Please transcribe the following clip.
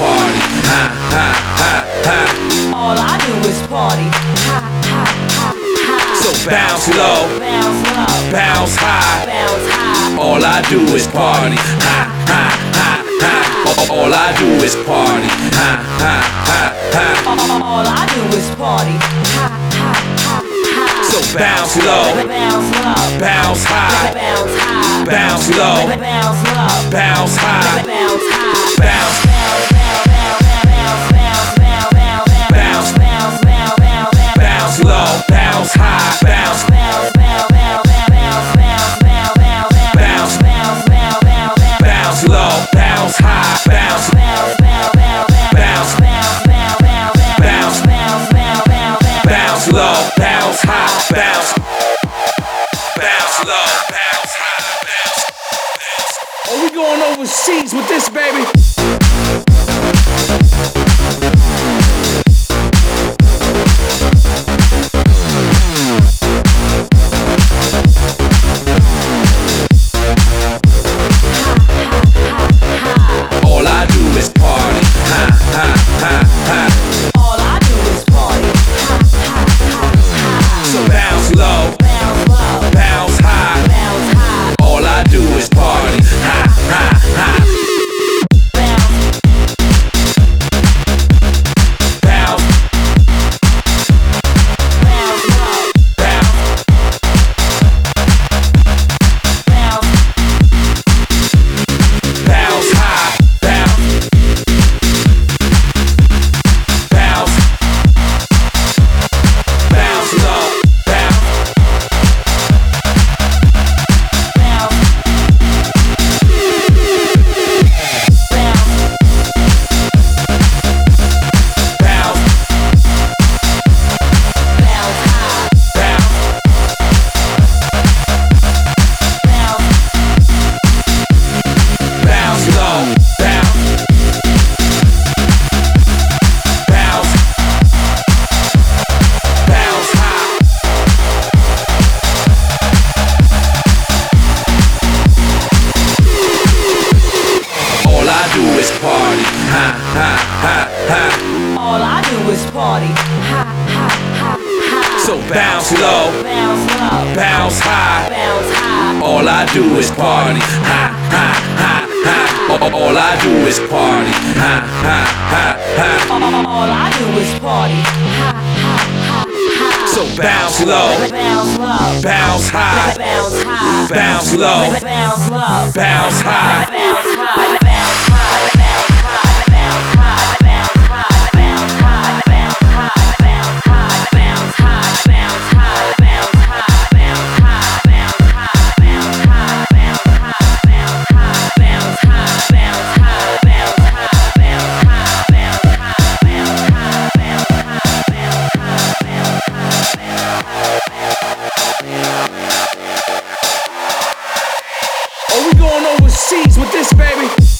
party. Ha, ha, ha, ha. All I do is party. Ha, ha, ha, ha. So bounce low, bounce low, bounce high, bounce high. All I do is party. Ha, ha, ha, ha. All I do is party. Ha, ha, ha, ha. All I do is party. Ha, ha, ha, ha. So bounce low, bounce low, bounce high, bounce high, bounce low, bounce low, bounce high, bounce high, bounce. was seized with this, baby. Bounce low, bounce high. All I do is party. Ha, ha, ha, ha. All I do is party. Ha, ha, ha, ha. All I do is party. Ha, ha, ha, ha. So bounce low, bounce high, bounce low, bounce high. baby.